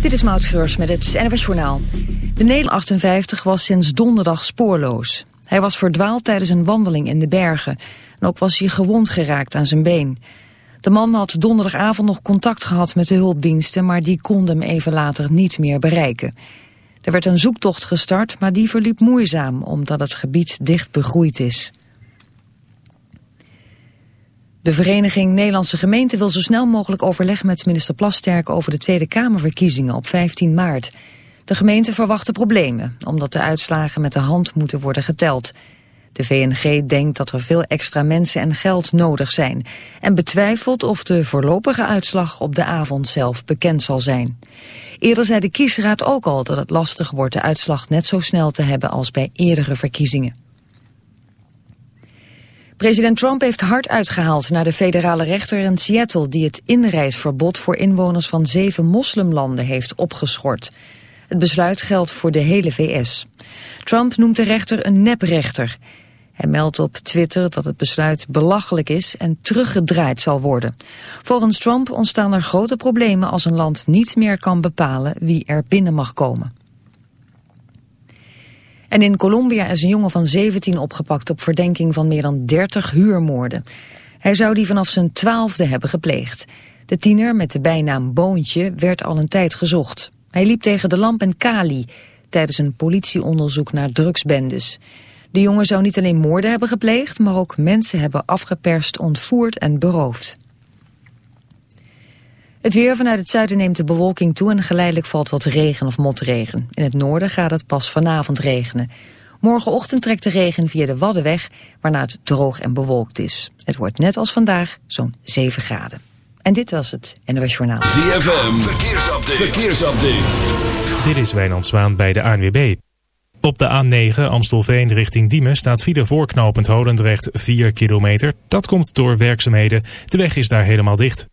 Dit is Maud met het NWS. De Nederlander 58 was sinds donderdag spoorloos. Hij was verdwaald tijdens een wandeling in de bergen. En ook was hij gewond geraakt aan zijn been. De man had donderdagavond nog contact gehad met de hulpdiensten... maar die konden hem even later niet meer bereiken. Er werd een zoektocht gestart, maar die verliep moeizaam... omdat het gebied dicht begroeid is. De Vereniging Nederlandse Gemeenten wil zo snel mogelijk overleg met minister Plasterk over de Tweede Kamerverkiezingen op 15 maart. De gemeente verwachten problemen, omdat de uitslagen met de hand moeten worden geteld. De VNG denkt dat er veel extra mensen en geld nodig zijn en betwijfelt of de voorlopige uitslag op de avond zelf bekend zal zijn. Eerder zei de kiesraad ook al dat het lastig wordt de uitslag net zo snel te hebben als bij eerdere verkiezingen. President Trump heeft hard uitgehaald naar de federale rechter in Seattle... die het inreisverbod voor inwoners van zeven moslimlanden heeft opgeschort. Het besluit geldt voor de hele VS. Trump noemt de rechter een neprechter. Hij meldt op Twitter dat het besluit belachelijk is en teruggedraaid zal worden. Volgens Trump ontstaan er grote problemen als een land niet meer kan bepalen wie er binnen mag komen. En in Colombia is een jongen van 17 opgepakt op verdenking van meer dan 30 huurmoorden. Hij zou die vanaf zijn twaalfde hebben gepleegd. De tiener met de bijnaam Boontje werd al een tijd gezocht. Hij liep tegen de lamp en Cali tijdens een politieonderzoek naar drugsbendes. De jongen zou niet alleen moorden hebben gepleegd, maar ook mensen hebben afgeperst, ontvoerd en beroofd. Het weer vanuit het zuiden neemt de bewolking toe en geleidelijk valt wat regen of motregen. In het noorden gaat het pas vanavond regenen. Morgenochtend trekt de regen via de Waddenweg, waarna het droog en bewolkt is. Het wordt net als vandaag zo'n 7 graden. En dit was het NOS Journaal. ZFM, verkeersupdate. verkeersupdate. Dit is Wijnand Zwaan bij de ANWB. Op de A9 Amstelveen richting Diemen staat file voorknopend Holendrecht 4 kilometer. Dat komt door werkzaamheden. De weg is daar helemaal dicht.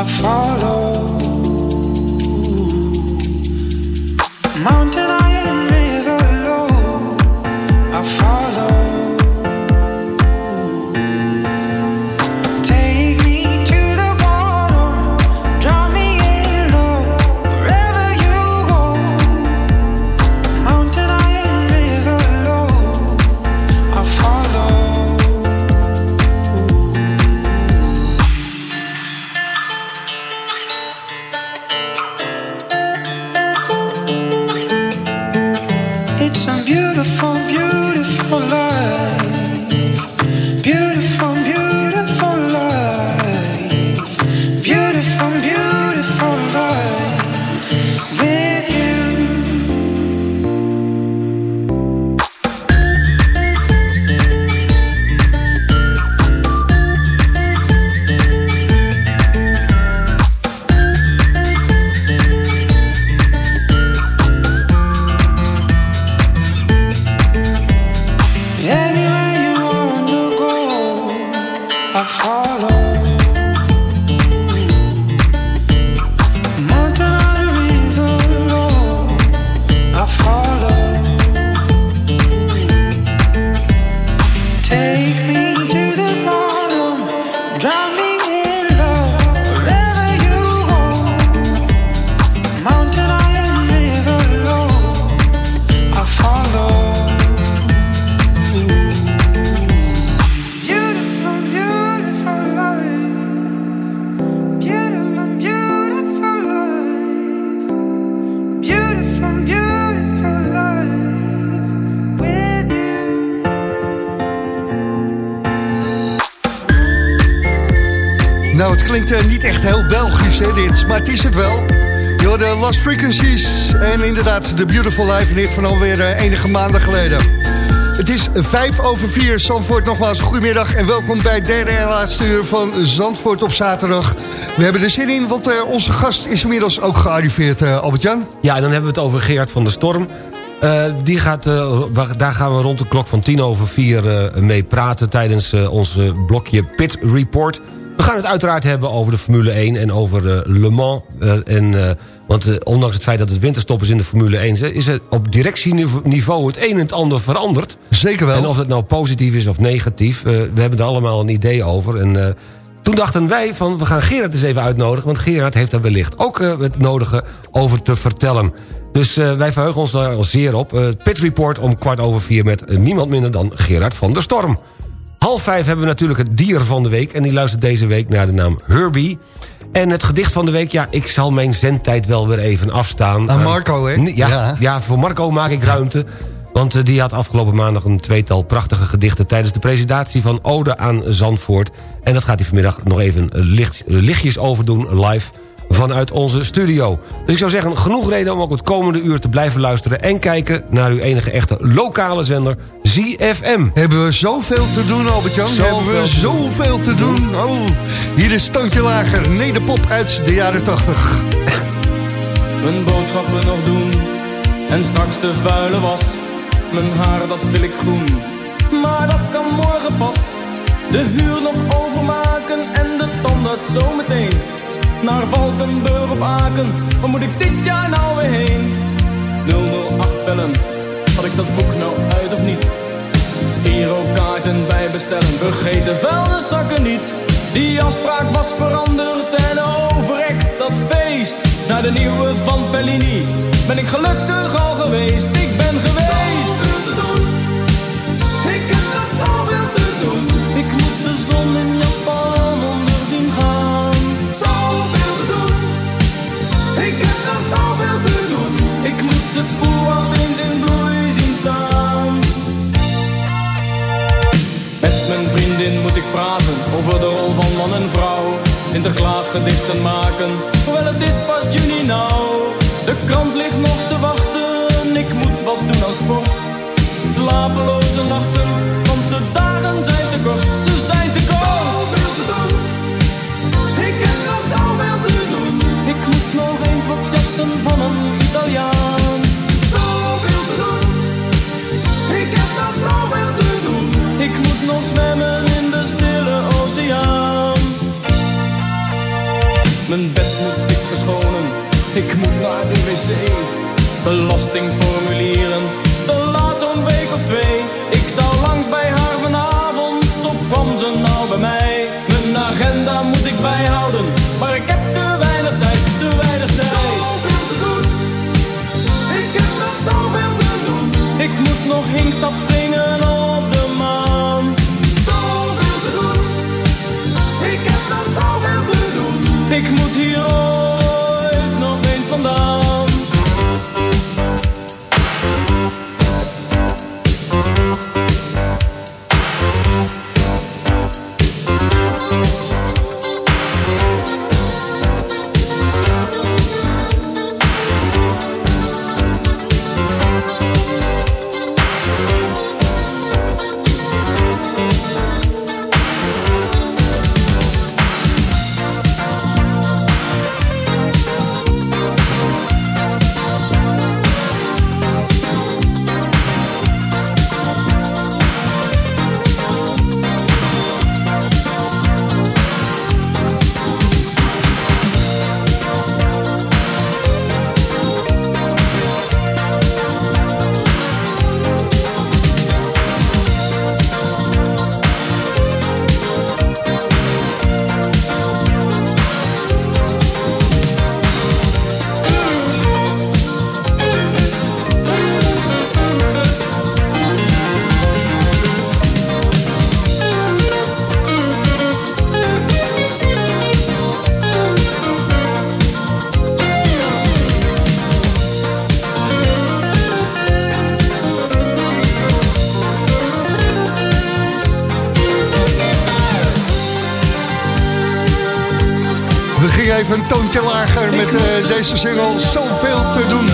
I follow. Het klinkt eh, niet echt heel Belgisch, hè, dit. Maar het is het wel. Je hoorde Last Frequencies en inderdaad The Beautiful Life... dit van alweer eh, enige maanden geleden. Het is vijf over vier. Zandvoort nogmaals, goedemiddag en welkom bij het derde en laatste uur van Zandvoort op zaterdag. We hebben er zin in, want eh, onze gast is inmiddels ook gearriveerd, Albert-Jan. Ja, en dan hebben we het over Gerard van der Storm. Die gaat, daar gaan we rond de klok van tien over vier mee praten... tijdens ons blokje Pit Report. We gaan het uiteraard hebben over de Formule 1 en over eh, Le Mans. eh, en, eh, want ondanks het feit dat het winterstop is in de Formule 1... is er op directieniveau het een en het ander veranderd. Zeker wel. En of dat nou positief is of negatief, we hebben er allemaal een idee over. En toen dachten wij van, we gaan Gerard eens even uitnodigen... want Gerard heeft daar wellicht ook het nodige over te vertellen. Dus wij verheugen ons daar al zeer op. Pit Report om kwart over vier met niemand minder dan Gerard van der Storm. Half vijf hebben we natuurlijk het dier van de week... en die luistert deze week naar de naam Herbie... En het gedicht van de week, ja, ik zal mijn zendtijd wel weer even afstaan. Aan Marco, hè? Ja, ja. Ja. voor Marco maak ik ruimte. Want eh, die had afgelopen maandag een tweetal prachtige gedichten... tijdens de presentatie van Ode aan Zandvoort. En dat gaat hij vanmiddag nog even eh, licht, eh, lichtjes over doen, live vanuit onze studio. Dus ik zou zeggen, genoeg reden om ook het komende uur te blijven luisteren... en kijken naar uw enige echte lokale zender, ZFM. Hebben we zoveel te doen, Albert-Jan? Zoveel Hebben we te zoveel te doen? Oh, hier is Toontje Lager, nederpop uit de jaren 80. Mijn boodschappen nog doen en straks de vuile was. Mijn haar dat wil ik groen, maar dat kan morgen pas. De huur nog overmaken en de tandarts zometeen. Naar Valkenburg of Aken, waar moet ik dit jaar nou weer heen? 008 bellen, had ik dat boek Bij bestellen, vergeet de vuilniszakken niet. Die afspraak was veranderd en overrekt dat feest. Naar de nieuwe van Fellini ben ik gelukkig al geweest. Ik ben geweest. Ik heb nog zoveel te doen. Ik moet de zon in praten over de rol van man en vrouw. Sinterklaas gedichten maken, hoewel het is pas juni nou. De krant ligt nog te wachten, ik moet wat doen als sport. Slapeloze nachten, want de dagen zijn te kort, ze zijn te kort. Zoveel te doen, ik heb nog zoveel te doen. Ik moet nog eens wat jachten van een Italiaan. Zoveel te doen. Ik heb nog zoveel te doen. Ik moet nog zwemmen Mijn bed moet ik verschonen. Ik moet naar de wc. Belastingformulieren. Dat laat zo'n week of twee. Ik zou langs bij haar vanavond. Of kwam ze nou bij mij? Mijn agenda moet ik bijhouden. Maar ik heb te weinig tijd. Te weinig tijd. Zoveel te doen. Ik heb nog zoveel te doen. Ik moet nog hinkstap Ik moet hier deze single Zoveel te doen.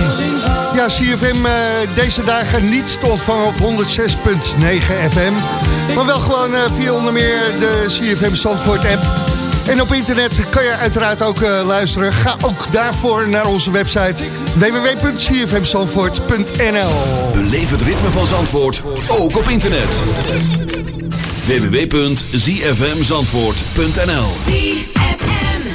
Ja, CFM eh, deze dagen niet te ontvangen op 106.9 FM. Maar wel gewoon eh, via onder meer de CFM Zandvoort app. En op internet kan je uiteraard ook eh, luisteren. Ga ook daarvoor naar onze website www.cfmzandvoort.nl Beleef het ritme van Zandvoort, ook op internet. www.zfmzandvoort.nl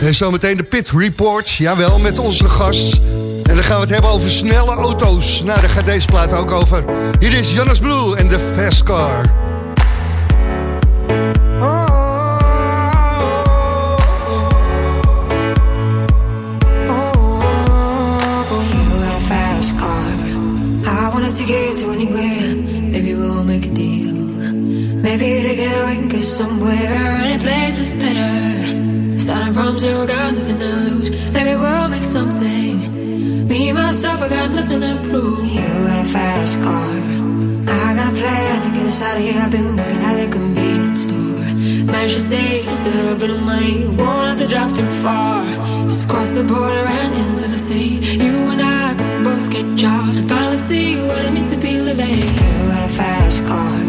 En zometeen de Pit Report, jawel, met onze gast. En dan gaan we het hebben over snelle auto's. Nou, daar gaat deze plaat ook over. Hier is Jonas Blue en de Fast Car. anywhere. Maybe we'll make a deal. Maybe together we can get somewhere. Any place is better. Starting from zero, got nothing to lose. Maybe we'll make something. Me, myself, I got nothing to prove. You got a fast car. I got a plan to get us out of here. I've been working at a convenience store. Managed to save just a little bit of money. Won't have to drive too far. Just cross the border and into the city. You and I can both get jobs finally see what it means to be living. You got a fast car.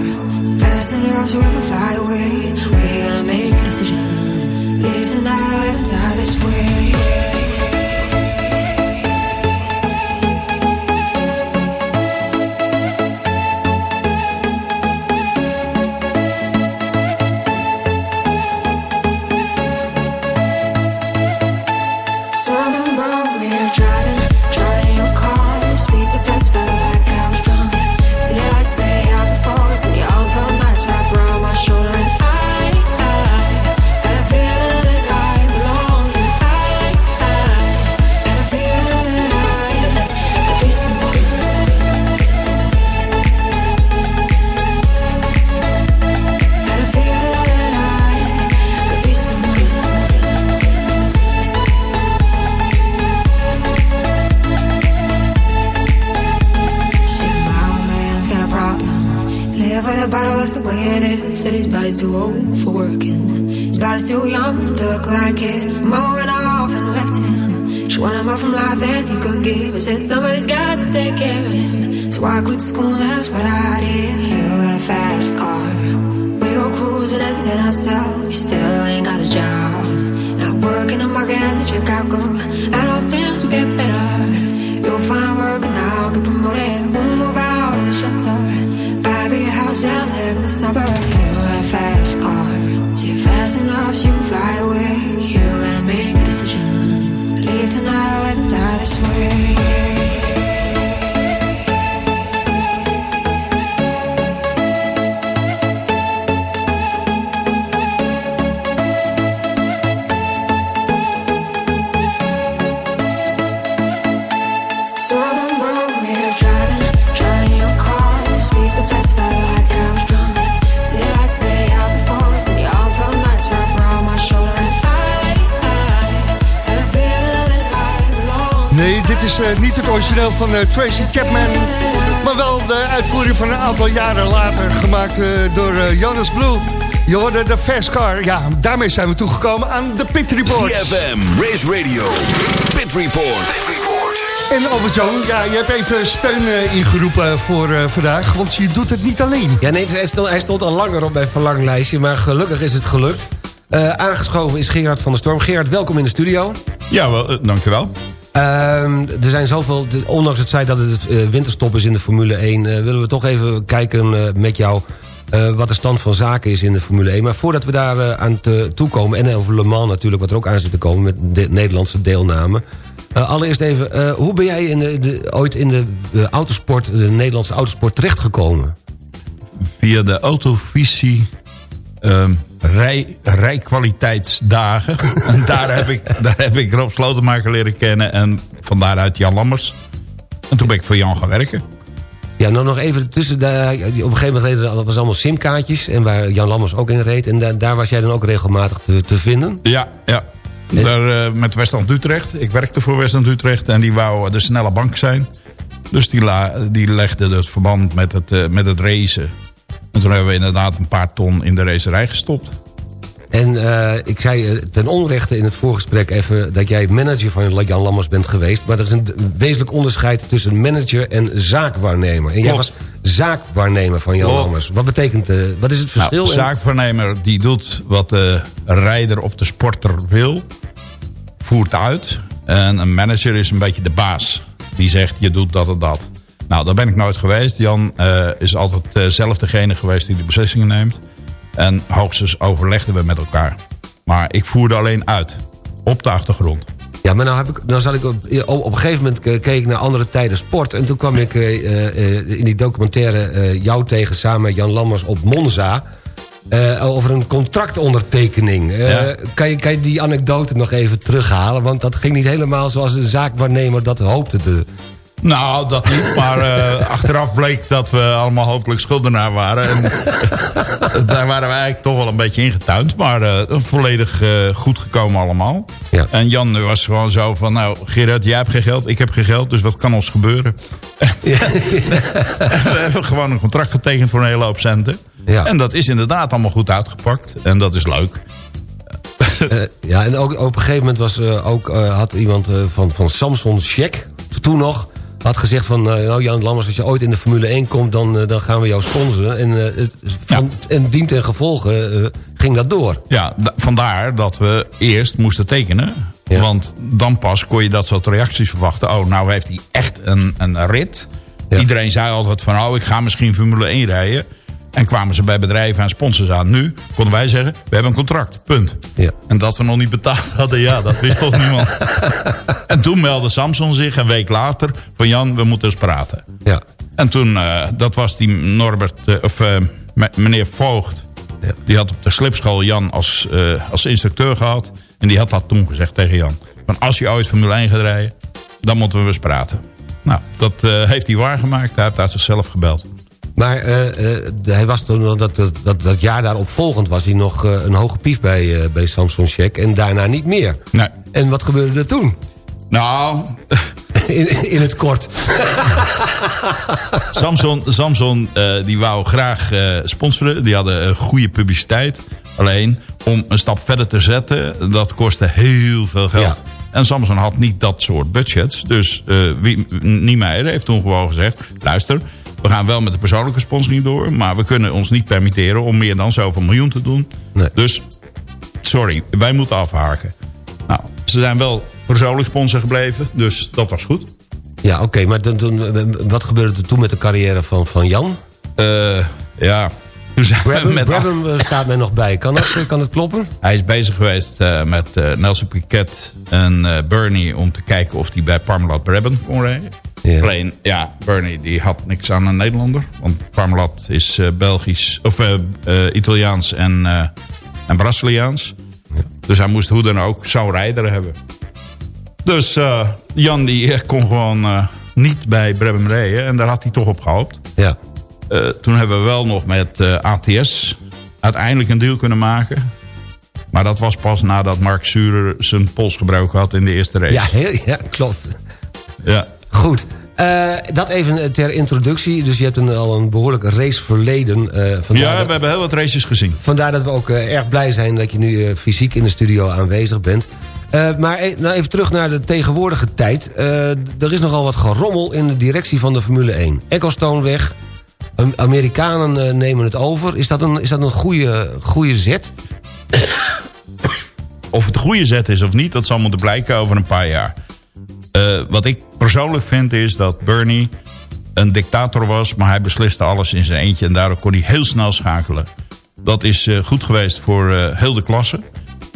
So fast enough so we can fly away. We're gonna make a decision. Live tonight die this way. Working. His body's too young to look like his. Mama went off and left him. She wanted more from life than he could give. I said somebody's got to take care of him. So I quit school, that's what I did. You got a fast car. We go cruising, entertain ourselves. You still ain't got a job. Not working the market as a checkout girl. And all things will get better. You'll find work and I'll get promoted. We'll move out of the shelter. Buy a bigger house and live in the suburbs. Enough so you can fly away. You gotta make a decision. Leave tonight or let me die this way. Niet het origineel van eh, Tracy Chapman. Maar wel de uitvoering van een aantal jaren later. Gemaakt eh, door eh, Jonas Blue. Je hoorde de Fast Car. Ja, daarmee zijn we toegekomen aan de Pit Report. CFM, Race Radio, Pit Report. En Albert-Jan, ja, je hebt even steun eh, ingeroepen voor eh, vandaag. Want je doet het niet alleen. Ja, nee, hij stond, hij stond al langer op mijn verlanglijstje, maar gelukkig is het gelukt. Eh, aangeschoven is Gerard van der Storm. Gerard, welkom in de studio. Ja, wel, eh, dankjewel. Ehm, er zijn zoveel, ondanks het feit dat het eh, winterstop is in de Formule 1... eh, willen we toch even kijken eh, met jou wat de stand van zaken is in de Formule 1. Maar voordat we daar aan te, toekomen, en over Le Mans natuurlijk... wat er ook aan zit te komen met de Nederlandse deelname... Allereerst even, hoe ben jij in de, de- ooit in de autosport, de Nederlandse autosport terechtgekomen? Via de autovisie ehm rij, rijkwaliteitsdagen. en daar heb, ik, daar heb ik Rob Slotenmaker leren kennen. En van daaruit Jan Lammers. En toen ben ik voor Jan gaan werken. Ja, nou nog even tussen. Daar, op een gegeven moment reden er was allemaal simkaartjes. En waar Jan Lammers ook in reed. En daar, daar was jij dan ook regelmatig te, te vinden. Ja, ja. Daar, eh, met Westland Utrecht. Ik werkte voor Westland Utrecht. En die wou de snelle bank zijn. Dus die, la, die legde het verband met het, eh, met het racen. En toen hebben we inderdaad een paar ton in de racerij gestopt. En eh, ik zei eh, ten onrechte in het voorgesprek even... dat jij manager van Jan Lammers bent geweest. Maar er is een wezenlijk onderscheid tussen manager en zaakwaarnemer. En jij was zaakwaarnemer van Jan Klopt. Lammers. Wat betekent, eh, wat is het verschil? Nou, zaakvernemer die doet wat de rijder of de sporter wil. Voert uit. En een manager is een beetje de baas. Die zegt je doet dat en dat. Nou, daar ben ik nooit geweest. Jan eh, is altijd eh, zelf degene geweest die de beslissingen neemt. En hoogstens overlegden we met elkaar. Maar ik voerde alleen uit. Op de achtergrond. Ja, maar nou, heb ik, nou zat ik op, op, een gegeven moment eh, keek naar andere tijden sport. En toen kwam ik in die documentaire jou tegen samen met Jan Lammers op Monza. over een contractondertekening. Ja. kan, je, kan je die anekdote nog even terughalen? Want dat ging niet helemaal zoals de zaakwaarnemer dat hoopte. De, Nou, dat niet. Maar eh, achteraf bleek dat we allemaal hopelijk schuldenaar waren. En daar waren we eigenlijk toch wel een beetje ingetuind. Maar eh, volledig eh, goed gekomen allemaal. Ja. En Jan was gewoon zo van... Nou, Gerard, jij hebt geen geld, ik heb geen geld. Dus wat kan ons gebeuren? we hebben gewoon een contract getekend voor een hele hoop centen. Ja. En dat is inderdaad allemaal goed uitgepakt. En dat is leuk. eh, ja, en ook op een gegeven moment was, eh, ook, eh, had iemand eh, van, van Samson Check, toen nog... had gezegd van, eh, nou Jan Lammers, als je ooit in de Formule 1 komt... dan, eh, dan gaan we jou sponsoren. En, eh, het- van, en dient en gevolgen eh, ging dat door. Ja, da- vandaar dat we eerst moesten tekenen. Ja. Want dan pas kon je dat soort reacties verwachten. Oh, nou heeft hij echt een, een rit. Ja. Iedereen zei altijd van, oh, ik ga misschien Formule 1 rijden. En kwamen ze bij bedrijven en sponsors aan. Nu konden wij zeggen, we hebben een contract, punt. Ja. En dat we nog niet betaald hadden, ja, dat wist toch niemand. en toen meldde Samson zich een week later van Jan, we moeten eens praten. Ja. En toen, eh, dat was die Norbert, eh, of eh, me- meneer Voogd. Ja. Die had op de slipschool Jan als, als instructeur gehad. En die had dat toen gezegd tegen Jan. Van als je ooit Formule 1 gaat rijden, dan moeten we eens praten. Nou, dat heeft hij waargemaakt. Hij heeft uit zichzelf gebeld. Maar eh, eh, hij was toen, dat, dat, dat, jaar daarop volgend was hij nog eh, een hoge pief bij, bij Samson Check. En daarna niet meer. Nee. En wat gebeurde er toen? Nou, In, in het kort. Samson, Samson die wou graag sponsoren. Die hadden een goede publiciteit. Alleen, om een stap verder te zetten, dat kostte heel veel geld. Ja. En Samson had niet dat soort budgets. Dus eh wie, Niemeyer heeft toen gewoon gezegd... luister, we gaan wel met de persoonlijke sponsoring door... maar we kunnen ons niet permitteren om meer dan zoveel miljoen te doen. Nee. Dus, sorry, wij moeten afhaken. Nou, ze zijn wel persoonlijk sponsor gebleven, dus dat was goed. Ja, oké, maar toen, toen, wat gebeurde er toen met de carrière van, van Jan? Eh, ja, Brabham, met Brabham eh, staat mij nog bij. Kan dat, kan dat kloppen? Hij is bezig geweest eh, met Nelson Piquet en Bernie... om te kijken of hij bij Parmalat Brabham kon rijden. Alleen, ja, Bernie die had niks aan een Nederlander. Want Parmalat is eh, Belgisch, of eh, eh, Italiaans en, en Braziliaans. Dus hij moest hoe dan ook zo'n rijder hebben. Dus Jan die kon gewoon niet bij Brabham rijden. En daar had hij toch op gehoopt. Ja. Toen hebben we wel nog met ATS uiteindelijk een deal kunnen maken. Maar dat was pas nadat Mark Surer zijn pols gebroken had in de eerste race. Ja, heel, ja, klopt. Ja. Goed. Eh, dat even ter introductie. Dus je hebt een, al een behoorlijk raceverleden. eh vandaar, Ja, dat, we hebben heel wat races gezien. vandaar dat we ook eh, erg blij zijn dat je nu eh, fysiek in de studio aanwezig bent. Eh, maar e- nou even terug naar de tegenwoordige tijd. Eh, er is nogal wat gerommel in de directie van de Formule 1. Ecclestone weg. Am- Amerikanen eh, nemen het over. Is dat een, is dat een goede, goede zet? Of het een goede zet is of niet, dat zal moeten blijken over een paar jaar. Eh, wat ik persoonlijk vind is dat Bernie een dictator was... maar hij besliste alles in zijn eentje en daardoor kon hij heel snel schakelen. Dat is eh, goed geweest voor eh, heel de klasse.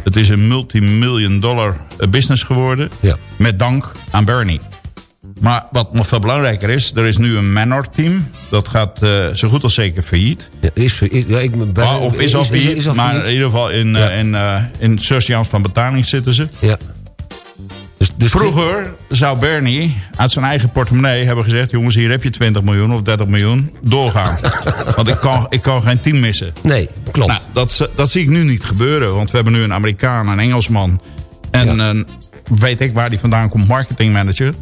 Het is een multimillion dollar business geworden. Ja. Met dank aan Bernie. Maar wat nog veel belangrijker is, er is nu een Manor team. Dat gaat zo goed als zeker failliet. Ja, is, is, ja, ik, ben- Ah, of is al failliet, is maar in ieder geval in, Ja. in, eh, in van betaling zitten ze. Ja. Dus, Vroeger zou Bernie uit zijn eigen portemonnee hebben gezegd... jongens, hier heb je 20 miljoen of 30 miljoen, doorgaan. Want ik kan, ik kan geen team missen. Nee, klopt. Nou, dat, dat zie ik nu niet gebeuren. Want we hebben nu een Amerikaan, een Engelsman... en Ja. een, weet ik waar die vandaan komt, marketingmanager.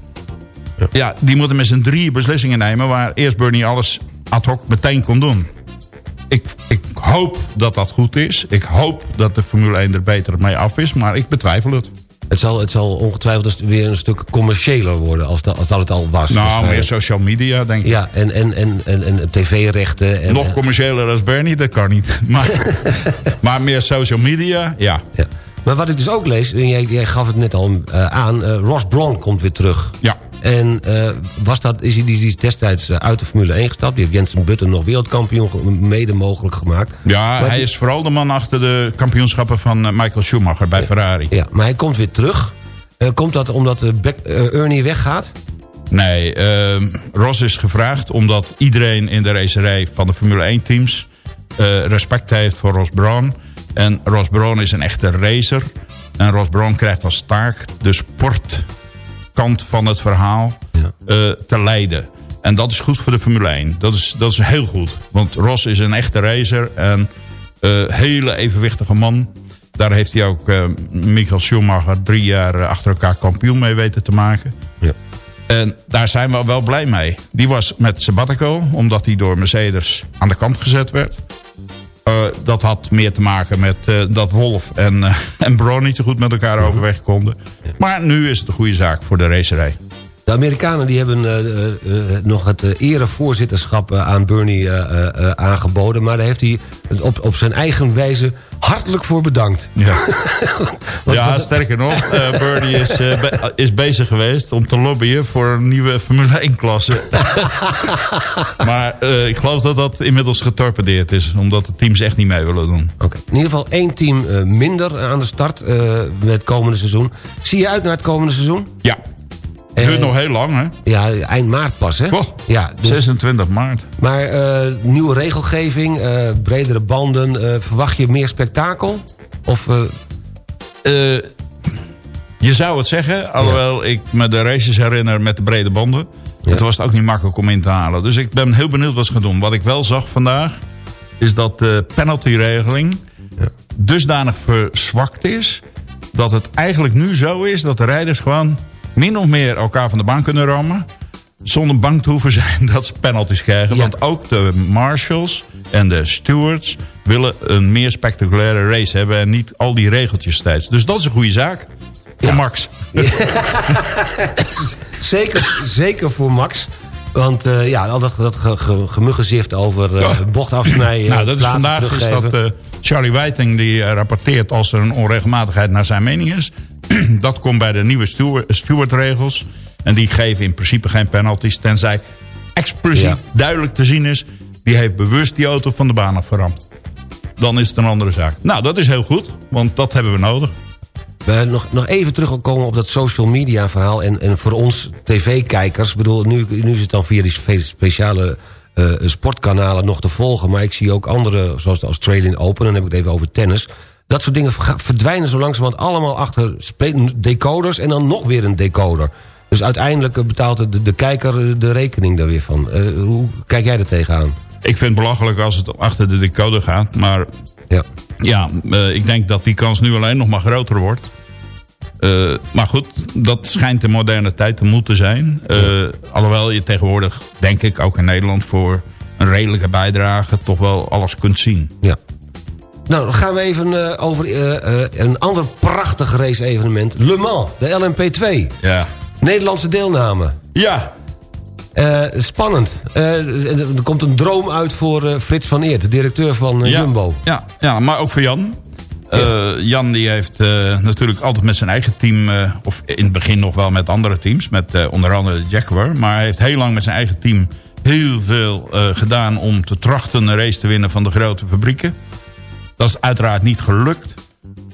Ja. die moeten met z'n drie beslissingen nemen... waar eerst Bernie alles ad hoc meteen kon doen. ik, ik hoop dat dat goed is. Ik hoop dat de Formule 1 er beter mee af is. Maar ik betwijfel het. Het zal, het zal ongetwijfeld dus weer een stuk commerciëler worden als dat, als dat het al was. Nou, waarschijnlijk. meer social media, denk ik. Ja, en, en, en, en, en tv-rechten. En, Nog commerciëler als Bernie, dat kan niet. Maar, maar meer social media, ja. Ja. Maar wat ik dus ook lees, en jij, jij gaf het net al eh, aan... eh, Ross Brawn komt weer terug. Ja. En eh, was dat, is die, die is destijds eh, uit de Formule 1 gestapt? Die heeft Jensen Button nog wereldkampioen mede mogelijk gemaakt. Ja, Maar hij die- is vooral de man achter de kampioenschappen van eh, Michael Schumacher bij Ferrari. Ja, maar hij komt weer terug. Komt dat omdat eh, Ernie weggaat? Nee, ehm, Ross is gevraagd omdat iedereen in de racerij van de Formule 1 teams respect heeft voor Ross Brawn. En Ross Brawn is een echte racer. En Ross Brawn krijgt als taak de sportkant van het verhaal eh, te leiden. En dat is goed voor de Formule 1. Dat is, dat is heel goed. Want Ross is een echte racer en eh hele evenwichtige man. Daar heeft hij ook eh Michael Schumacher drie jaar achter elkaar kampioen mee weten te maken. Ja. En daar zijn we wel blij mee. Die was met sabbatical, omdat hij door Mercedes aan de kant gezet werd. Eh, dat had meer te maken met eh, dat Wolf en, eh, en Braun niet zo goed met elkaar overweg konden. Maar nu is het een goede zaak voor de racerij. De Amerikanen die hebben eh, eh, eh, nog het erevoorzitterschap aan Bernie aangeboden. Maar daar heeft hij op, op zijn eigen wijze hartelijk voor bedankt. Ja, ja sterker nog, Bernie is, be- is bezig geweest om te lobbyen voor een nieuwe Formule 1-klasse. maar ik geloof dat dat inmiddels getorpedeerd is, omdat de teams echt niet mee willen doen. Oké. In ieder geval één team minder aan de start met het komende seizoen. Zie je uit naar het komende seizoen? Ja, het duurt nog heel lang, hè? Ja, eind maart pas, hè? Oh, ja, dus- 26 maart. Maar eh, nieuwe regelgeving, eh, bredere banden. eh, verwacht je meer spektakel? Of je zou het zeggen, alhoewel ik me de races herinner met de brede banden. Het was het ook niet makkelijk om in te halen. Dus ik ben heel benieuwd wat ze gaan doen. Wat ik wel zag vandaag, is dat de penaltyregeling dusdanig verzwakt is... dat het eigenlijk nu zo is dat de rijders gewoon min of meer elkaar van de baan kunnen rammen... zonder bang te hoeven zijn dat ze penalties krijgen. Ja. Want ook de marshals en de stewards willen een meer spectaculaire race hebben... en niet al die regeltjes steeds. Dus dat is een goede zaak voor Max. zeker, zeker voor Max? Want eh, ja, al dat, dat ge, ge- gemuggenzift over eh, Ja. bocht afsnijden... nou, dat is vandaag is dat eh, Charlie Whiting die eh, rapporteert als er een onregelmatigheid naar zijn mening is. dat komt bij de nieuwe steward- stewardregels. En die geven in principe geen penalties, tenzij expliciet Ja. duidelijk te zien is... die heeft bewust die auto van de baan afgeramd. Dan is het een andere zaak. Nou, dat is heel goed, want dat hebben we nodig. We nog, nog even terugkomen op dat social media verhaal. En, en voor ons tv-kijkers. Bedoel, nu, nu is het dan via die spe- speciale eh, sportkanalen nog te volgen. Maar ik zie ook andere, zoals de Australian Open. Dan heb ik het even over tennis. Dat soort dingen verdwijnen zo langzamerhand allemaal achter decoders. En dan nog weer een decoder. Dus uiteindelijk eh, betaalt de, de kijker eh, de rekening daar weer van. Eh, hoe kijk jij er tegenaan? Ik vind het belachelijk als het achter de decoder gaat. Maar Ja. ja, ik denk dat die kans nu alleen nog maar groter wordt. Maar goed, dat schijnt de moderne tijd te moeten zijn. Eh, Alhoewel je tegenwoordig, denk ik, ook in Nederland... voor een redelijke bijdrage toch wel alles kunt zien. Ja. Nou, dan gaan we even eh, over eh, eh, een ander prachtig race-evenement. Le Mans, de LMP2. Ja. Nederlandse deelname. Ja, spannend. Er komt een droom uit voor Frits van Eert, de directeur van ja, Jumbo. Ja, ja, maar ook voor Jan. Jan die heeft natuurlijk altijd met zijn eigen team... of in het begin nog wel met andere teams... met onder andere de Jaguar... maar hij heeft heel lang met zijn eigen team... heel veel gedaan om te trachten een race te winnen van de grote fabrieken. Dat is uiteraard niet gelukt.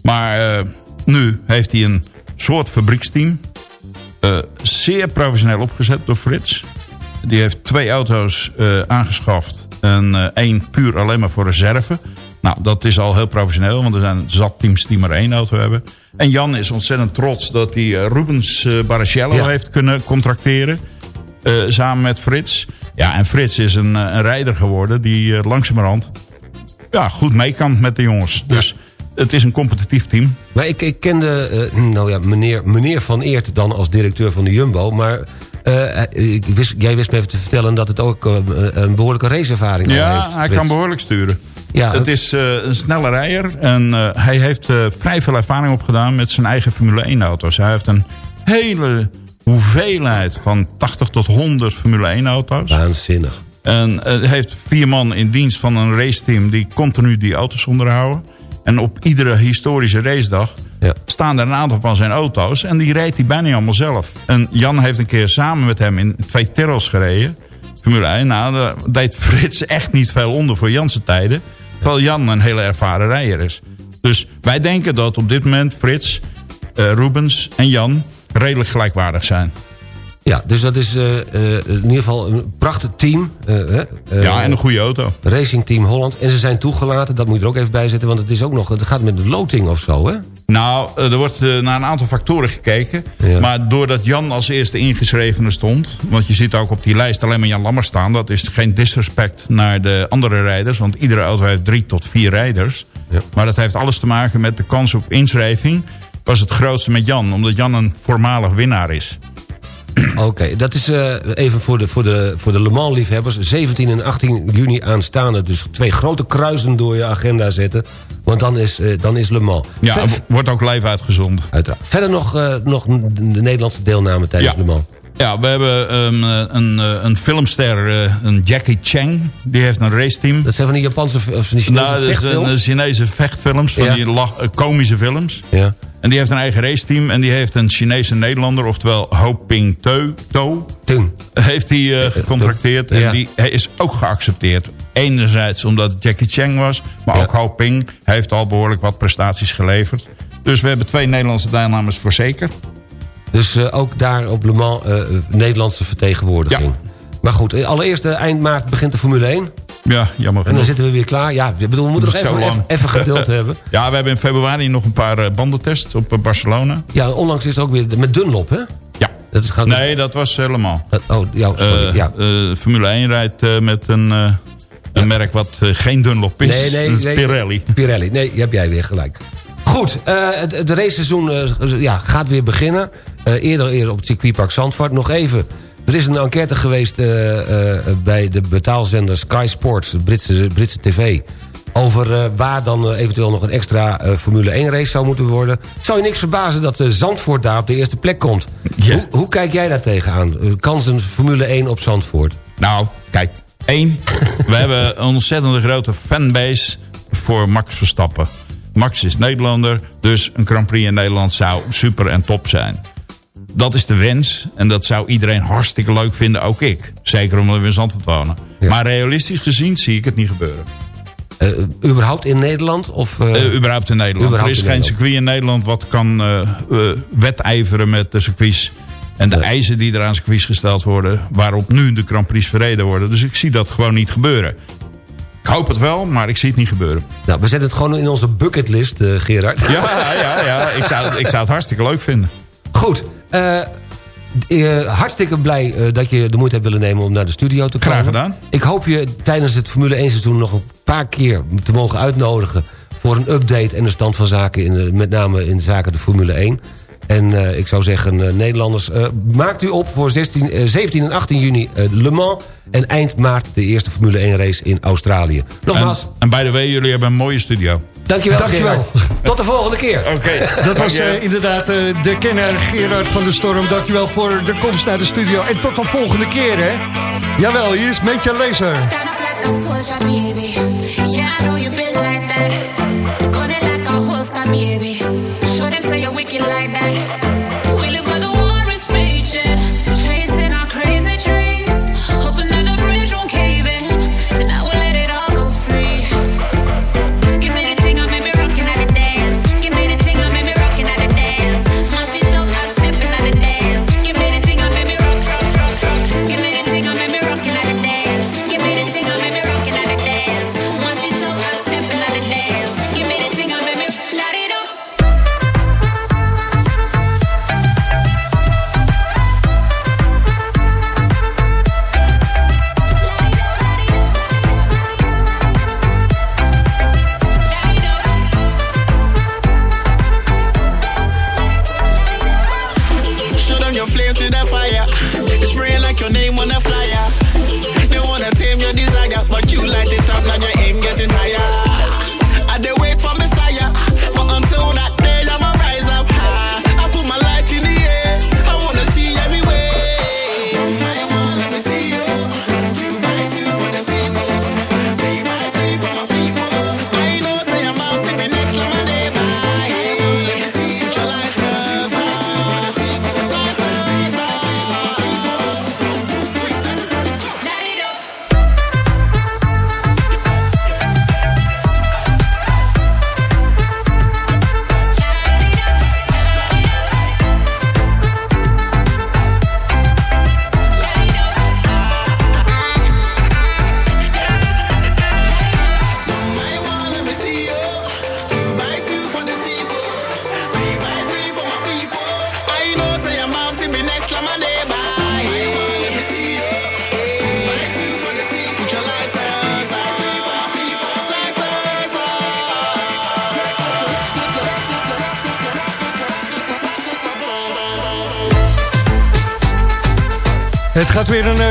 Maar eh, nu heeft hij een soort fabrieksteam... eh, zeer professioneel opgezet door Frits. Die heeft twee auto's eh, aangeschaft. En één puur alleen maar voor reserve. Nou, dat is al heel professioneel. Want er zijn zat teams die maar één auto hebben. En Jan is ontzettend trots dat hij Rubens Barrichello Ja. heeft kunnen contracteren. samen met Frits. Ja, en Frits is een, een rijder geworden die langzamerhand ja, goed mee kan met de jongens. Dus het is een competitief team. Maar ik, ik kende eh, nou ja, meneer, meneer van Eert dan als directeur van de Jumbo... maar Eh, ik wist, jij wist me even te vertellen dat het ook eh, een behoorlijke raceervaring Ja, heeft. hij Frits. kan behoorlijk sturen. Ja, Het is eh, een snelle rijder en eh, hij heeft eh, vrij veel ervaring opgedaan met zijn eigen Formule 1 auto's. Hij heeft een hele hoeveelheid van 80 tot 100 Formule 1 auto's. Waanzinnig. En eh, heeft vier man in dienst van een raceteam die continu die auto's onderhouden. En op iedere historische racedag Ja. staan er een aantal van zijn auto's. En die rijdt hij bijna allemaal zelf. En Jan heeft een keer samen met hem in twee Terrels gereden. Formule 1. Nou, daar deed Frits echt niet veel onder voor Janse tijden. Terwijl Jan een hele ervaren rijder is. Dus wij denken dat op dit moment Frits, eh, Rubens en Jan redelijk gelijkwaardig zijn. Ja, dus dat is eh, eh, in ieder geval een prachtig team. eh, ja, en een goede auto. Racing Team Holland. En ze zijn toegelaten, dat moet je er ook even bij zetten... want het, is ook nog, het gaat met de loting of zo, hè? Nou, er wordt naar een aantal factoren gekeken. Ja. Maar doordat Jan als eerste ingeschrevene stond... want je ziet ook op die lijst alleen maar Jan Lammers staan... dat is geen disrespect naar de andere rijders... want iedere auto heeft drie tot vier rijders. Ja. Maar dat heeft alles te maken met de kans op inschrijving... was het grootste met Jan, omdat Jan een voormalig winnaar is. Oké, dat is eh, even voor de, voor de, voor de Le Mans-liefhebbers. 17 en 18 juni aanstaande. Dus twee grote kruisen door je agenda zetten. Want dan is, eh, dan is Le Mans. Ja, Ver- wordt ook live uitgezonden. uiteraard. Verder nog, eh, nog de Nederlandse deelname tijdens Ja. Le Mans. Ja, we hebben ehm, eh, een, eh, een filmster, eh, een Jackie Chang. Die heeft een raceteam. Dat zijn van die Japanse of die Chinese Nou, dat een Chinese vechtfilms, van Ja. die lach- komische films. Ja. En die heeft een eigen raceteam. En die heeft een Chinese Nederlander, oftewel Ho Ping To, to heeft hij gecontracteerd. En Ja. die hij is ook geaccepteerd. Enerzijds omdat het Jackie Chang was. Maar Ja. ook Ho Ping heeft al behoorlijk wat prestaties geleverd. Dus we hebben twee Nederlandse deelnemers voor zeker. Dus eh, ook daar op Le Mans eh, Nederlandse vertegenwoordiging. Ja. Maar goed, eh, allereerst eind maart begint de Formule 1. Ja, jammer En dan zitten we weer klaar. Ja, ik bedoel, we moeten nog even, even, even geduld hebben. Ja, we hebben in februari nog een paar bandentests op Barcelona. Ja, onlangs is het ook weer met Dunlop, hè? Ja. Dat is, gaat Nee, dat was helemaal. Oh, ja, sorry. Ja. Formule 1 rijdt met een, een merk wat geen Dunlop is. Nee, nee, is nee. Pirelli. Pirelli, nee, heb jij weer gelijk. Goed, eh, het, het raceseizoen ja, gaat weer beginnen. Eh, eerder, eerder op het circuitpark Zandvoort. Nog even, er is een enquête geweest eh, eh, bij de betaalzender Sky Sports, Britse, Britse tv... over waar dan eventueel nog een extra Formule 1 race zou moeten worden. Het zou je niks verbazen dat Zandvoort daar op de eerste plek komt. Hoe, hoe kijk jij daar tegenaan? Kans een Formule 1 op Zandvoort? Nou, kijk. één, we hebben een ontzettende grote fanbase voor Max Verstappen. Max is Nederlander, dus een Grand Prix in Nederland zou super en top zijn. Dat is de wens en dat zou iedereen hartstikke leuk vinden, ook ik. Zeker omdat we in Zandvoort wonen. Ja. Maar realistisch gezien zie ik het niet gebeuren. Eh, überhaupt in Nederland? Of, Eh, überhaupt in Nederland. überhaupt er is geen Nederland. circuit in Nederland wat kan wedijveren met de circuits. En de eisen die er aan circuits gesteld worden... waarop nu de Grand Prix verreden worden. Dus ik zie dat gewoon niet gebeuren. Ik hoop het wel, maar ik zie het niet gebeuren. Nou, we zetten het gewoon in onze bucketlist, Gerard. Ja, ja, ja. Ik zou, het- ik zou het hartstikke leuk vinden. Goed. eh, eh, hartstikke blij eh, dat je de moeite hebt willen nemen om naar de studio te komen. Graag gedaan. Ik hoop je tijdens het Formule 1 seizoen nog een paar keer te mogen uitnodigen... voor een update en de stand van zaken, in, de- met name in zaken de Formule 1. En ik zou zeggen, Nederlanders, maakt u op voor 16, eh, 17 en 18 juni Le Mans... en eind maart de eerste Formule 1 race in Australië. En, Nogmaals, en by the way, jullie hebben een mooie studio. Dankjewel, Dankjewel. Gerard. Tot de volgende keer. Oké. Dat was eh, inderdaad eh, de kenner Gerard van de Storm. Dankjewel voor de komst naar de studio. En tot de volgende keer, hè? Jawel, hier is Meetje Laser. Up like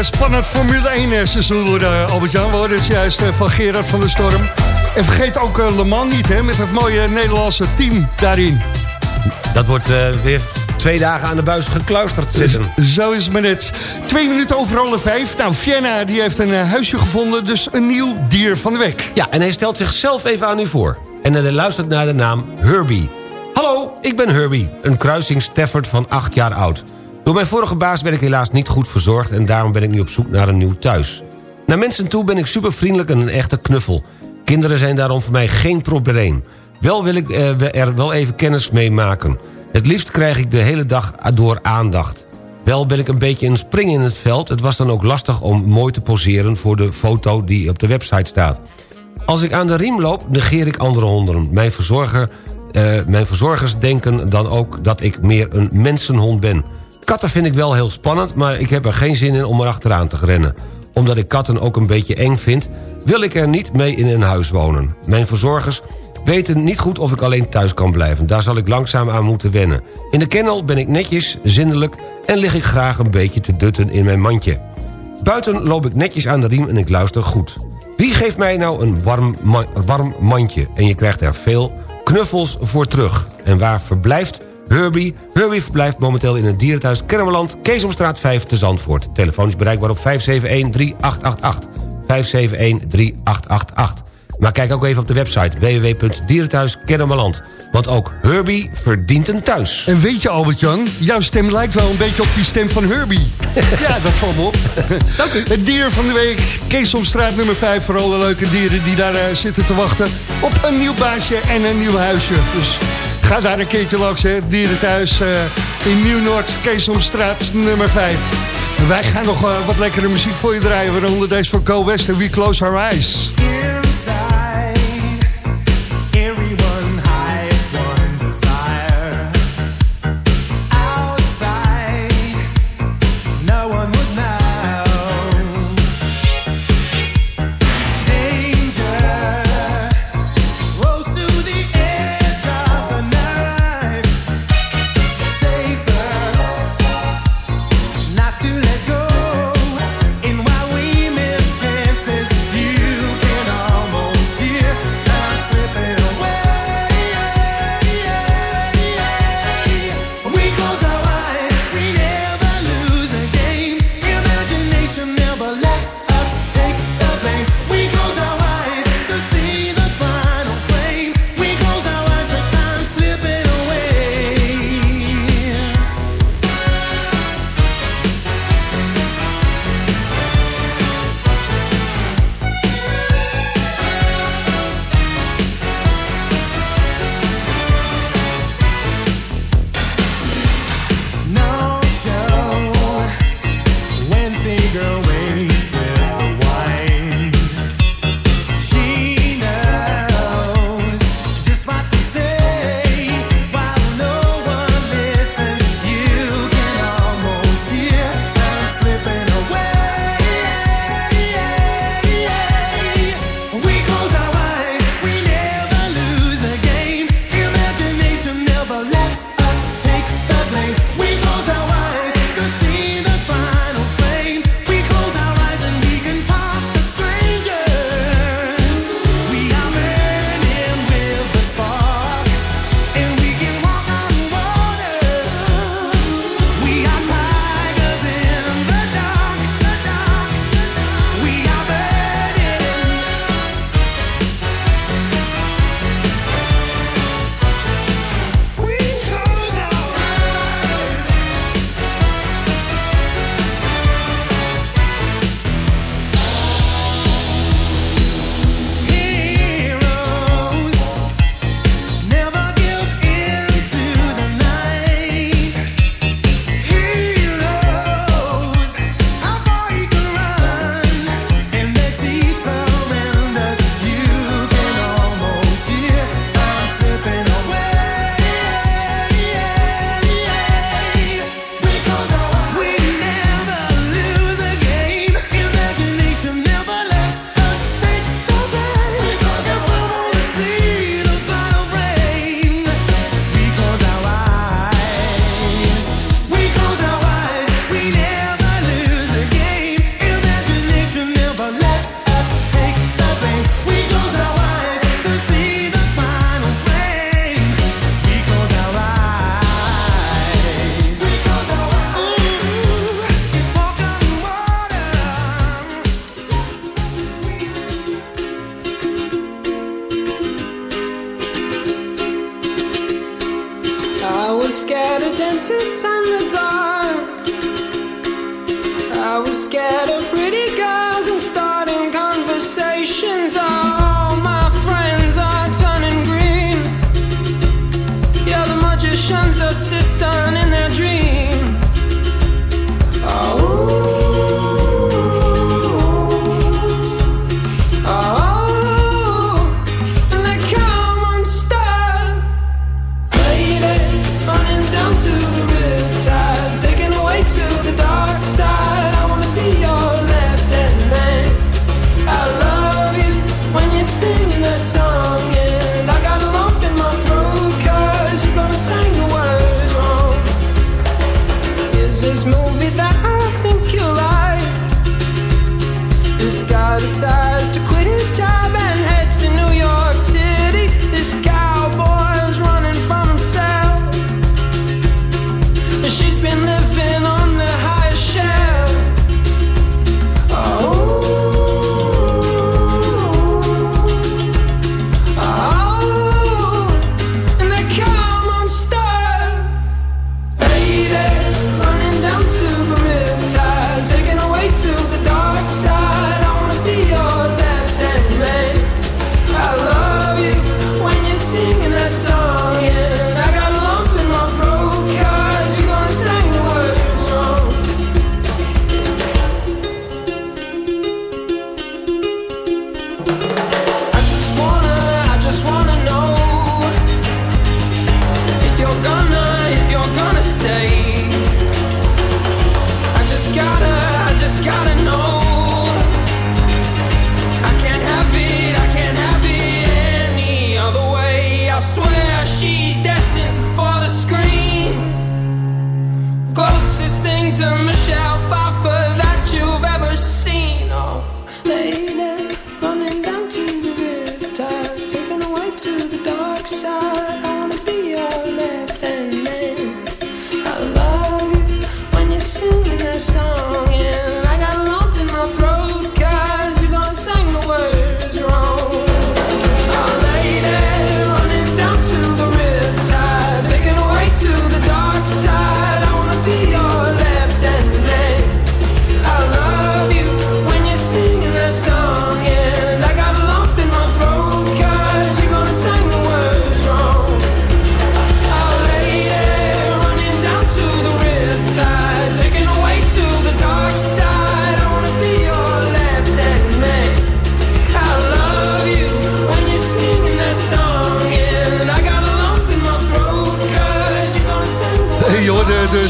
spannend Formule 1 eh, seizoen eh, Albert-Jan. We het juist eh, van Gerard van der Storm. En vergeet ook eh, Le Mans niet, hè, met het mooie Nederlandse team daarin. Dat wordt eh, weer twee dagen aan de buis gekluisterd zitten. Zo is het maar net. Twee minuten over alle vijf. Nou, Vienna die heeft een eh, huisje gevonden, dus een nieuw dier van de week. Ja, en hij stelt zichzelf even aan u voor. En hij luistert naar de naam Herbie. Hallo, ik ben Herbie, een kruising Stafford van 8 jaar oud. Door mijn vorige baas ben ik helaas niet goed verzorgd... en daarom ben ik nu op zoek naar een nieuw thuis. Naar mensen toe ben ik super vriendelijk en een echte knuffel. Kinderen zijn daarom voor mij geen probleem. Wel wil ik eh, er wel even kennis mee maken. Het liefst krijg ik de hele dag door aandacht. Wel ben ik een beetje een spring in het veld. Het was dan ook lastig om mooi te poseren voor de foto die op de website staat. Als ik aan de riem loop, negeer ik andere honden. Mijn, verzorger, eh, mijn verzorgers denken dan ook dat ik meer een mensenhond ben. Katten vind ik wel heel spannend, maar ik heb er geen zin in om erachteraan te rennen. Omdat ik katten ook een beetje eng vind, wil ik er niet mee in een huis wonen. Mijn verzorgers weten niet goed of ik alleen thuis kan blijven. Daar zal ik langzaam aan moeten wennen. In de kennel ben ik netjes, zindelijk en lig ik graag een beetje te dutten in mijn mandje. Buiten loop ik netjes aan de riem en ik luister goed. Wie geeft mij nou een warm, warm mandje? En je krijgt er veel knuffels voor terug. En waar verblijft Herbie? Herbie verblijft momenteel in het dierenthuis Kennemerland... Keesomstraat 5 te Zandvoort. Telefoon is bereikbaar op 571-3888. 571-3888. Maar kijk ook even op de website www.dierenthuiskennemerland. Want ook Herbie verdient een thuis. En weet je, Albert-Jan, jouw stem lijkt wel een beetje op die stem van Herbie. ja, dat valt me op. Dank u. Het dier van de week, Keesomstraat nummer 5... voor alle leuke dieren die daar eh, zitten te wachten... op een nieuw baasje en een nieuw huisje. Dus ga daar een keertje langs, hè. Dierenthuis eh in Nieuw-Noord, Keesomstraat nummer 5. En wij gaan nog eh, wat lekkere muziek voor je draaien... waaronder deze van Go West en We Close Our Eyes.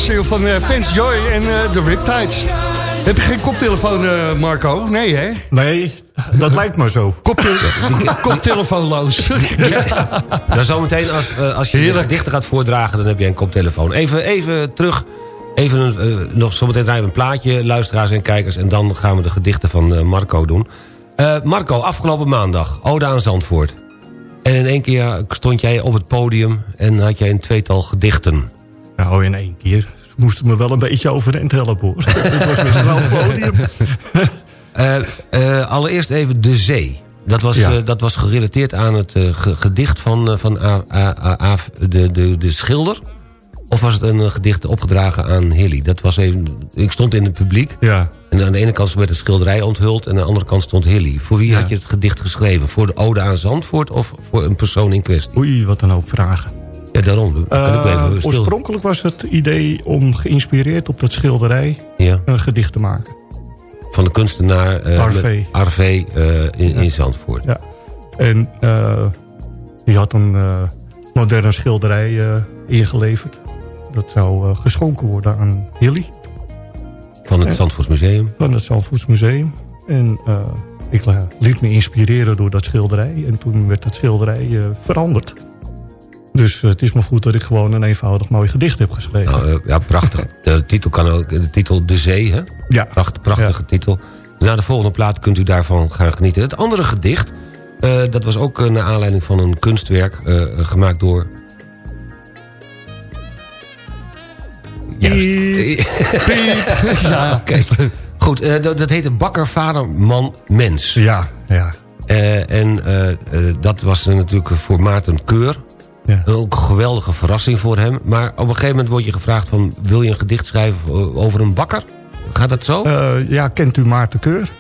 Single van Vince Joy en eh, de Riptides. Heb je geen koptelefoon, eh, Marco? Nee, hè? Nee, dat lijkt maar zo. Kopte koptelefoonloos. Nou, zometeen als, eh, als je je gedichten gaat voordragen... dan heb je een koptelefoon. Even, even terug. Even een, eh, nog zometeen draaien we een plaatje, luisteraars en kijkers... en dan gaan we de gedichten van eh, Marco doen. Eh, Marco, afgelopen maandag, Ode aan Zandvoort. En in één keer stond jij op het podium... en had jij een tweetal gedichten. Nou, in één keer. Ze moesten me wel een beetje overeind helpen, hoor. Het was een podium. Eh, eh, allereerst even De Zee. Dat was, Ja. eh, dat was gerelateerd aan het ge- gedicht van, van A- A- A- A- de, de, de schilder. Of was het een gedicht opgedragen aan Hilly? Dat was even, ik stond in het publiek. Ja. En aan de ene kant werd de schilderij onthuld... en aan de andere kant stond Hilly. Voor wie Ja. had je het gedicht geschreven? Voor de Ode aan Zandvoort of voor een persoon in kwestie? Oei, wat een hoop vragen. Ja, daarom. Eh, oorspronkelijk was het idee om geïnspireerd op dat schilderij... Ja, een gedicht te maken. van de kunstenaar eh, Arvé. met Arvé eh, in, in Zandvoort. Ja. En eh, die had een eh, moderne schilderij eh, ingeleverd. Dat zou eh, geschonken worden aan Hilly Van het. Zandvoortsmuseum. van het Zandvoortsmuseum. En eh, ik liet me inspireren door dat schilderij. En toen werd dat schilderij eh, veranderd. Dus eh, het is maar goed dat ik gewoon een eenvoudig mooi gedicht heb geschreven. Nou, eh, ja, prachtig. De titel kan ook, de titel De Zee, hè? ja, Pracht, prachtige titel. Na de volgende plaat kunt u daarvan gaan genieten. Het andere gedicht, eh, dat was ook naar aanleiding van een kunstwerk... gemaakt door... Juist. ja, kijk. Goed, dat, dat heette Bakker, Vader, Man, Mens. ja, ja. En dat was natuurlijk voor Maarten Keur. Ook een geweldige verrassing voor hem. Maar op een gegeven moment word je gevraagd van... wil je een gedicht schrijven over een bakker? Gaat dat zo? Eh, ja, kent u Maarten Keur?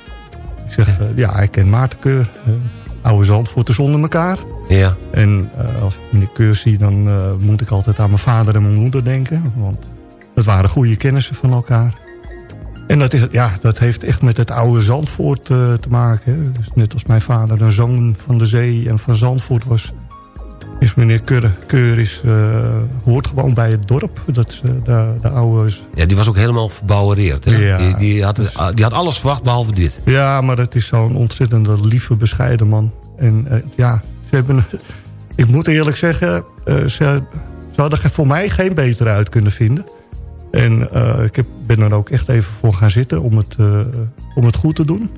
Ik zeg, eh, ja, ik ken Maarten Keur. Uh, oude Zandvoorters onder elkaar. Ja. En als ik meneer Keur zie, dan moet ik altijd aan mijn vader en mijn moeder denken. Want dat waren goede kennissen van elkaar. En dat, is, ja, dat heeft echt met het oude Zandvoort te maken. Dus net als mijn vader een zoon van de zee en van Zandvoort was... is meneer Keur, Keur is, hoort gewoon bij het dorp. Dat, de, de oude... Ja, die was ook helemaal verbouwereerd. Hè? Ja, die, die, had, die had alles verwacht behalve dit. Ja, maar het is zo'n ontzettende lieve, bescheiden man. En ja, ze hebben, ik moet eerlijk zeggen, uh, ze, ze hadden voor mij geen betere uit kunnen vinden. En ik heb, ben er ook echt even voor gaan zitten om het, om het goed te doen.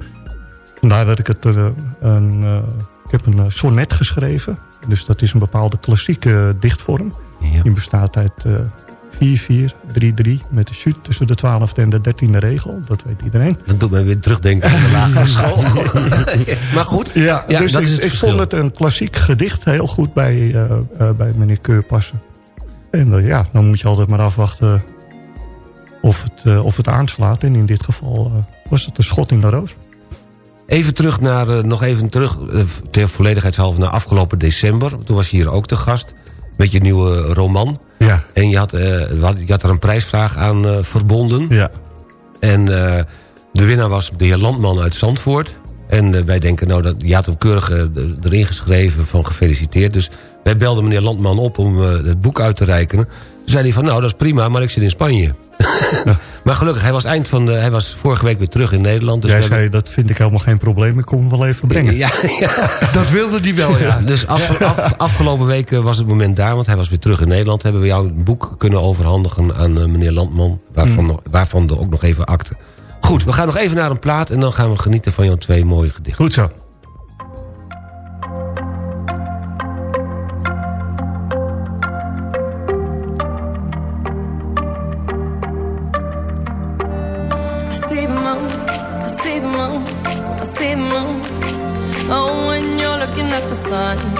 Vandaar dat ik het een, ik heb een sonnet geschreven. Dus dat is een bepaalde klassieke dichtvorm. Ja. Die bestaat uit 4-4-3-3 met de shoot tussen de 12e en de 13e regel. Dat weet iedereen. Dat doet mij weer terugdenken aan de lagere school. maar goed. Ja, ja dus dat ik, is het ik vond het een klassiek gedicht heel goed bij, uh, uh, bij meneer Keur passen. En uh, ja, dan moet je altijd maar afwachten of het, of het aanslaat. En in dit geval was het een schot in de roos. Even terug naar, nog even terug, ter volledigheidshalve naar afgelopen december. Toen was je hier ook te gast met je nieuwe roman. Ja. En je had, uh, je had er een prijsvraag aan verbonden. Ja. En de winnaar was de heer Landman uit Zandvoort. En wij denken, nou, dat, je had hem keurig erin geschreven van gefeliciteerd. Dus wij belden meneer Landman op om het boek uit te reiken. Toen zei hij van, nou, dat is prima, maar ik zit in Spanje. Maar gelukkig, hij was, eind van de, hij was vorige week weer terug in Nederland. Dus Jij zei, hebben... dat vind ik helemaal geen probleem, ik kom hem wel even brengen. Ja, ja. dat wilde hij wel, ja. dus af, af, afgelopen week was het moment daar, want hij was weer terug in Nederland. Hebben we jou een boek kunnen overhandigen aan uh, meneer Landman. Waarvan, mm. waarvan er ook nog even akte. Goed, we gaan nog even naar een plaat en dan gaan we genieten van jouw twee mooie gedichten. Goed zo. Sun.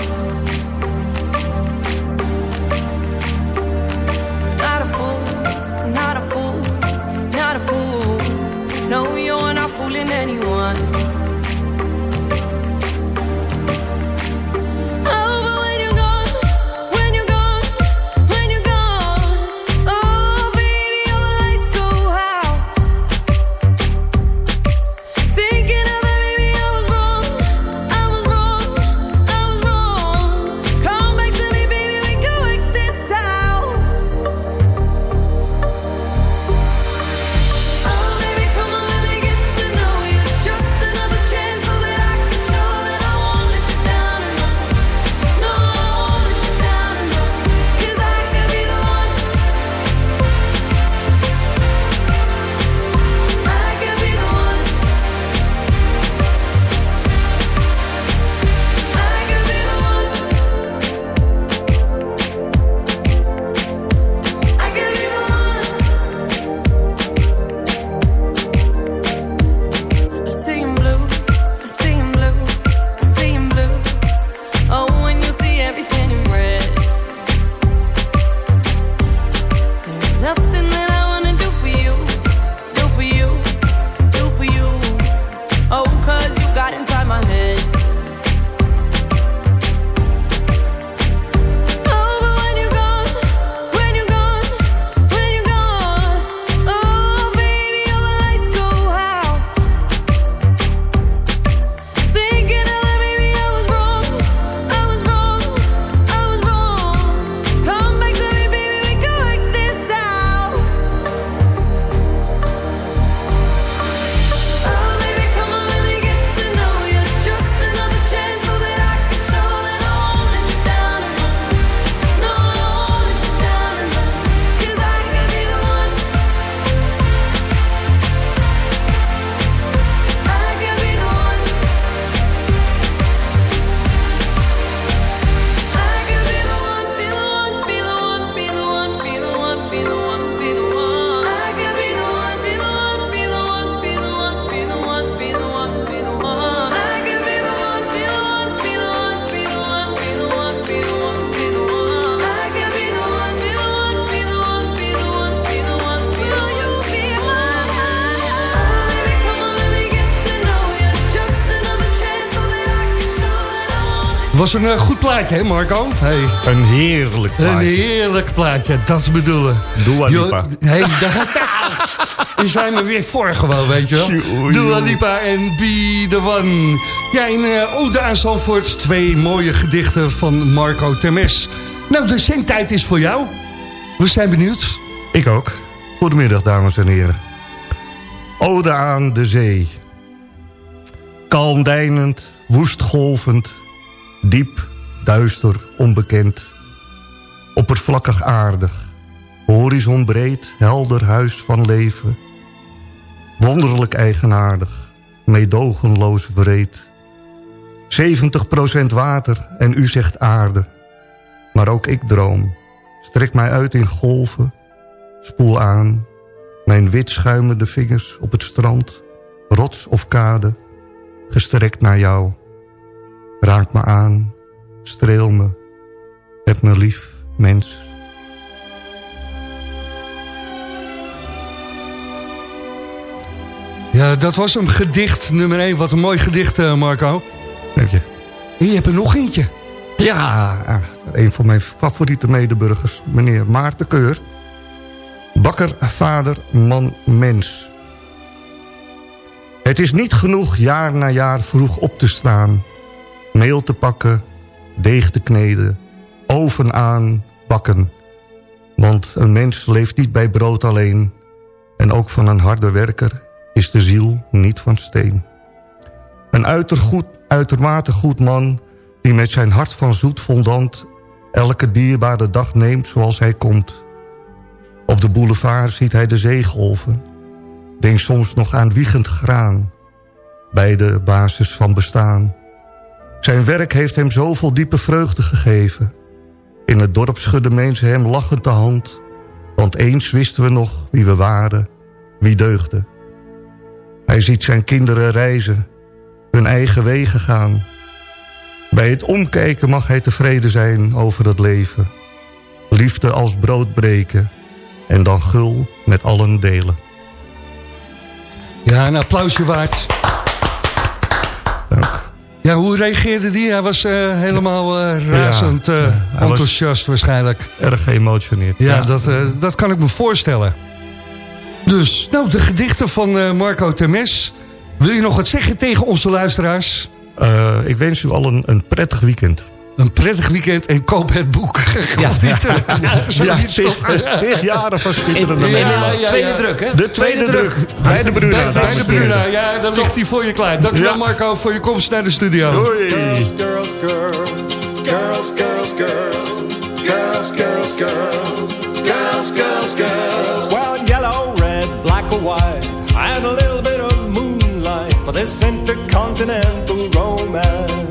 Was een eh, goed plaatje, hè Marco? Hey. Een heerlijk Een plaatje. heerlijk plaatje, dat bedoelen. Dua Lipa. Jo- Hey, daar zijn we weer voor gewoon, weet je wel. Dua. Lipa en Be The One. Ja, in uh, Ode aan Zandvoort twee mooie gedichten van Marco Temes. Nou, de zendtijd is voor jou. We zijn benieuwd. Ik ook. Goedemiddag, dames en heren. Ode aan de zee. Kalmdijnend, woestgolvend, diep, duister, onbekend. Oppervlakkig aardig, horizon breed, helder huis van leven. Wonderlijk eigenaardig, meedogenloos vreed. 70% water en u zegt aarde. Maar ook ik droom, strek mij uit in golven, spoel aan. Mijn wit schuimende vingers op het strand, rots of kade, gestrekt naar jou. Raak me aan, streel me, heb me lief, mens. Ja, dat was een gedicht nummer 1. Wat een mooi gedicht, eh, Marco. Dank je. Je hebt er nog eentje. Ja, een van mijn favoriete medeburgers, meneer Maarten Keur. Bakker, vader, man, mens. Het is niet genoeg jaar na jaar vroeg op te staan. Meel te pakken, deeg te kneden, oven aan, bakken. Want een mens leeft niet bij brood alleen. En ook van een harde werker is de ziel niet van steen. Een uitergoed, uitermate goed man die met zijn hart van zoet fondant... elke dierbare dag neemt zoals hij komt. Op de boulevard ziet hij de zeegolven. Denk soms nog aan wiegend graan. Bij de basis van bestaan. Zijn werk heeft hem zoveel diepe vreugde gegeven. In het dorp schudden mensen hem lachend de hand. Want eens wisten we nog wie we waren, wie deugde. Hij ziet zijn kinderen reizen, hun eigen wegen gaan... Bij het omkijken mag hij tevreden zijn over het leven. Liefde als brood breken en dan gul met allen delen. Ja, een applausje waard. Ja, hoe reageerde die? Hij was eh, helemaal eh, razend eh, Ja, enthousiast waarschijnlijk. Erg geëmotioneerd. Ja, Dat, dat kan ik me voorstellen. Dus, nou, de gedichten van Marco Temes. Wil je nog wat zeggen tegen onze luisteraars? Ik wens u allen een prettig weekend een prettig weekend en koop het boek. Ja, ja, eh, tig, jaren van schitterende Nederland. De tweede druk, hè? De tweede, druk. Bij de Bruna. Bij de ja, dan ligt hij voor je klaar. Dankjewel Marco voor je komst naar de studio. Doei. Girls, girls, girls. Girls, girls, girls. Girls, girls, girls. Well, yellow, red, black or white. And a little bit of moonlight. For this intercontinental romance.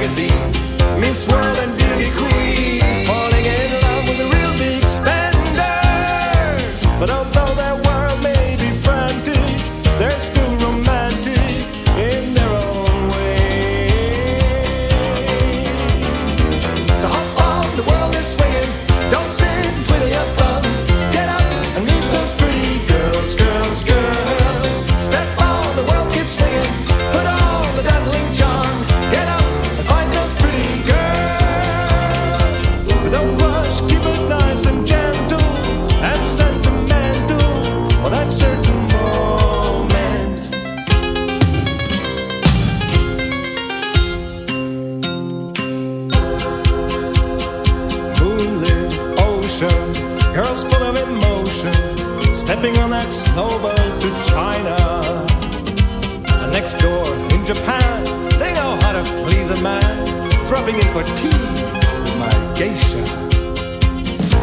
Magazines. Miss World and beauty queens falling in love with the real big spenders. But although in Japan, they know how to please a man, dropping in for tea with my geisha.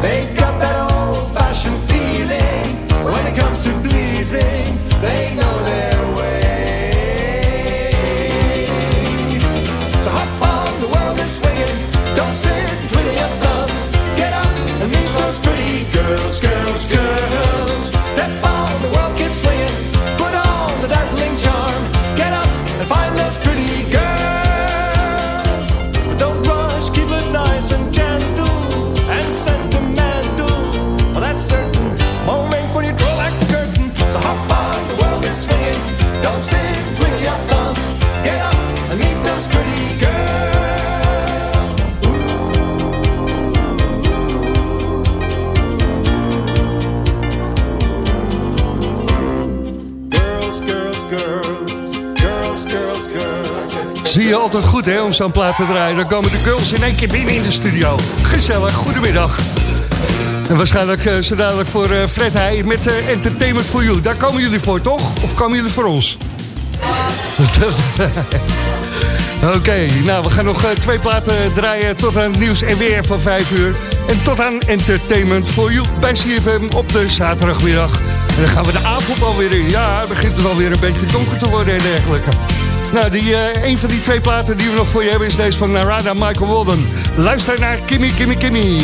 They've got that old-fashioned feeling. When it comes to pleasing, they know om zo'n plaat te draaien. Dan komen de girls in één keer binnen in de studio. Gezellig, goedemiddag. En waarschijnlijk uh, zo dadelijk voor uh, Fred Heij met uh, Entertainment for You. Daar komen jullie voor, toch? Of komen jullie voor ons? Oké, nou we gaan nog twee platen draaien tot aan het nieuws en weer van 5 uur. En tot aan Entertainment for You bij CFM op de zaterdagmiddag. En dan gaan we de avond alweer in. Ja, begint het alweer een beetje donker te worden en dergelijke. Nou, die, uh, een van die twee platen die we nog voor je hebben is deze van Narada Michael Walden. Luister naar Kimmy, Kimmy, Kimmy.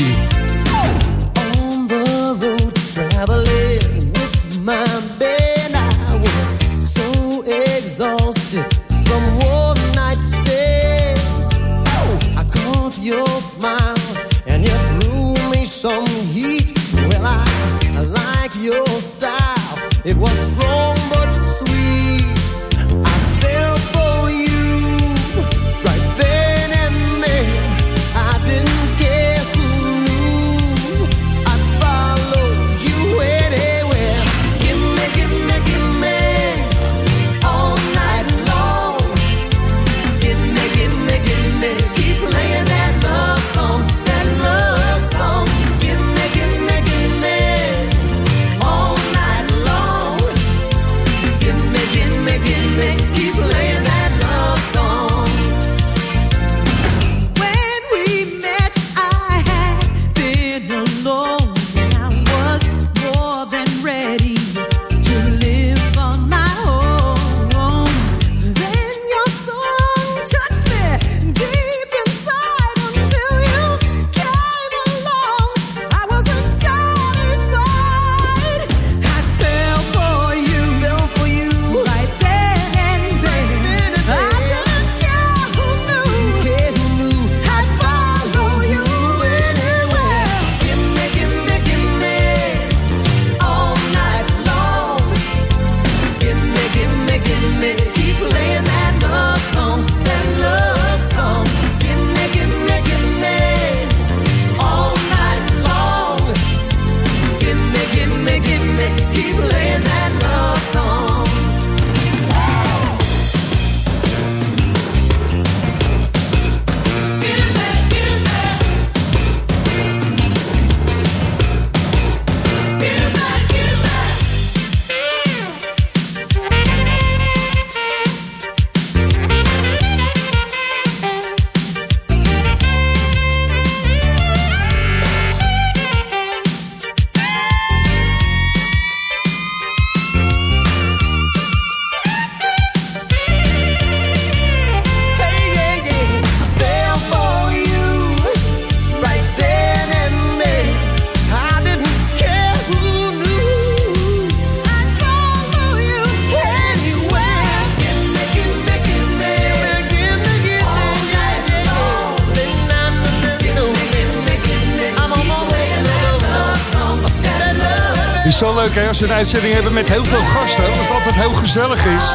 Is zo leuk hè, als we een uitzending hebben met heel veel gasten, wat altijd heel gezellig is.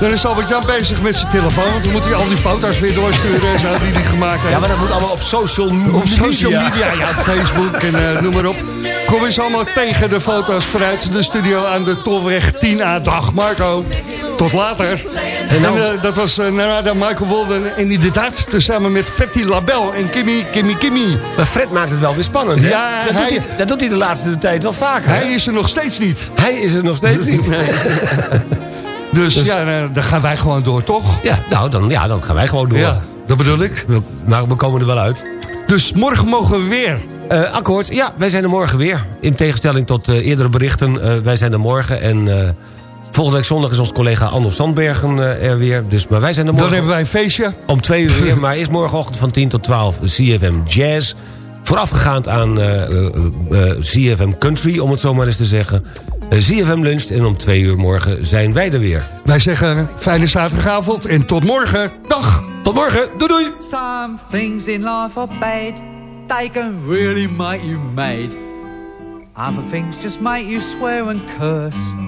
Dan is Albert-Jan bezig met zijn telefoon, want dan moet hij al die foto's weer doorsturen en zo die hij gemaakt heeft. Ja, maar dat moet allemaal op social media. Op social media, ja, Facebook en eh, noem maar op. Kom eens allemaal tegen de foto's vanuit de studio aan de Tolweg 10A. Dag Marco, tot later. En eh, dat was uh, Narada Michael Walden en inderdaad tezamen met Patty LaBelle en Kimmy, Kimmy, Kimmy. Maar Fred maakt het wel weer spannend, hè? Ja, dat, hij- doet hij, dat doet hij de laatste tijd wel vaker. Hij hè? is er nog steeds niet. hij is er nog steeds niet. Dus, ja, eh, dan gaan wij gewoon door, toch? Ja, nou, dan, ja, dan gaan wij gewoon door. Ja, dat bedoel ik. Maar we komen er wel uit. Dus morgen mogen we weer. Eh, akkoord, ja, wij zijn er morgen weer. In tegenstelling tot eerdere berichten, wij zijn er morgen. En volgende week zondag is onze collega Anders Sandbergen eh, er weer. Dus, maar wij zijn er Dan morgen hebben wij een feestje. om twee uur weer. Maar is morgenochtend van 10 tot 12 CFM Jazz. Voorafgegaand aan eh, eh, eh, CFM Country, om het zo maar eens te zeggen. CFM Lunch en om twee uur morgen zijn wij er weer. Wij zeggen fijne zaterdagavond en tot morgen. Dag! Tot morgen, doei doei! Some things in life are bad. They can really make you mad. Other things just make you swear and curse.